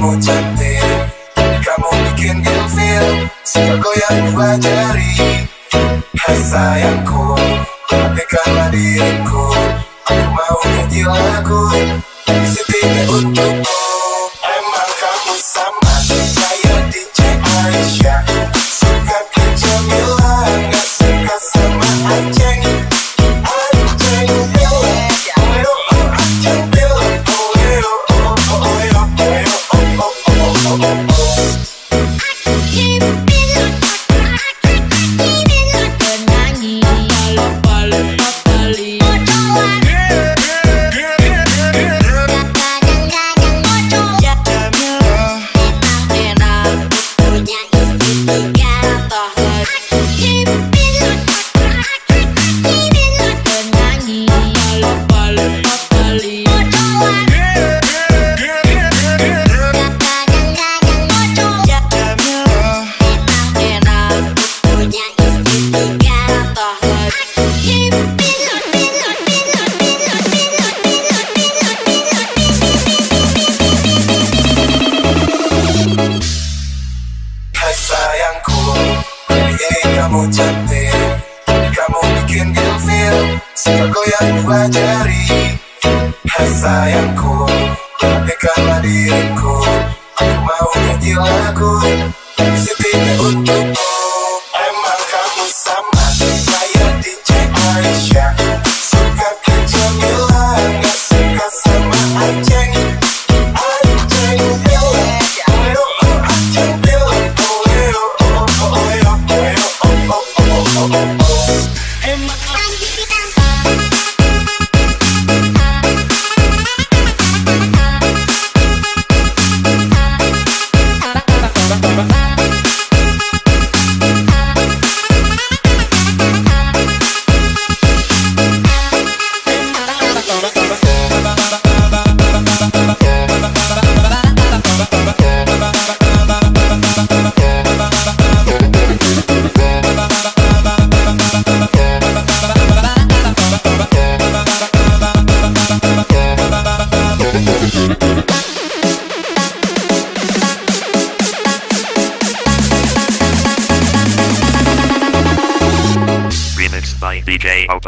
Kamu cantik Kamu bikin game feel Suka yang dua jari Hai sayangku Hatikanlah diriku Aku mau nyanyi lagu. Si untuk aku Tapi karena diriku Aku mau nyanyi lagu Sedihnya untukmu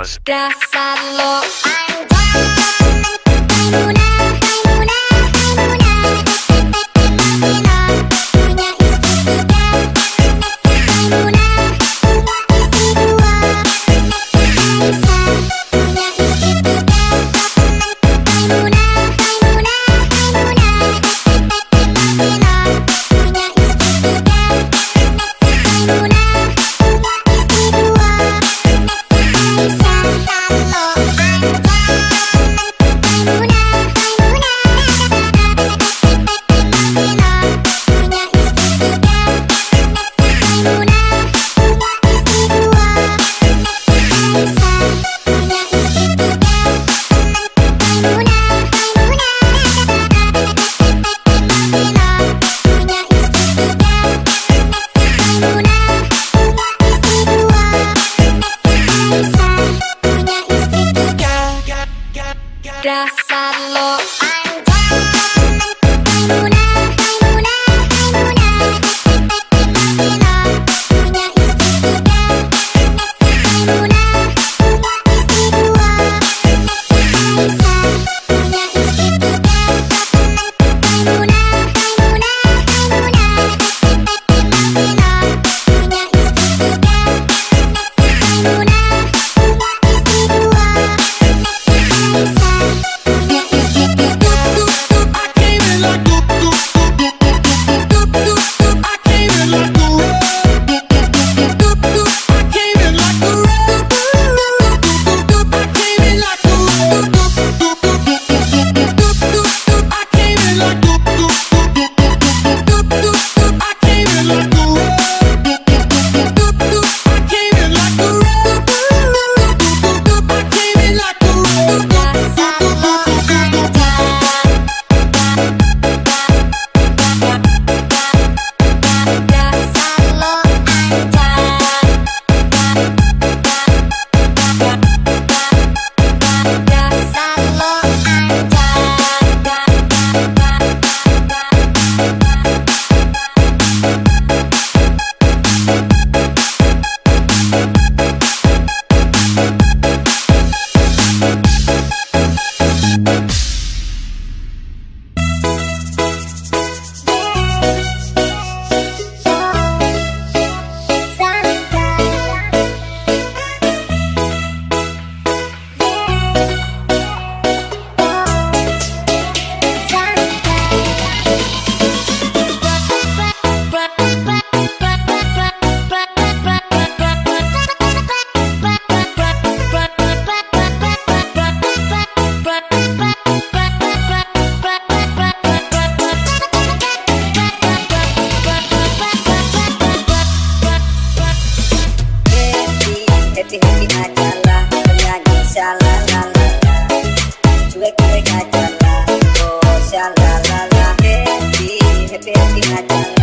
That's I got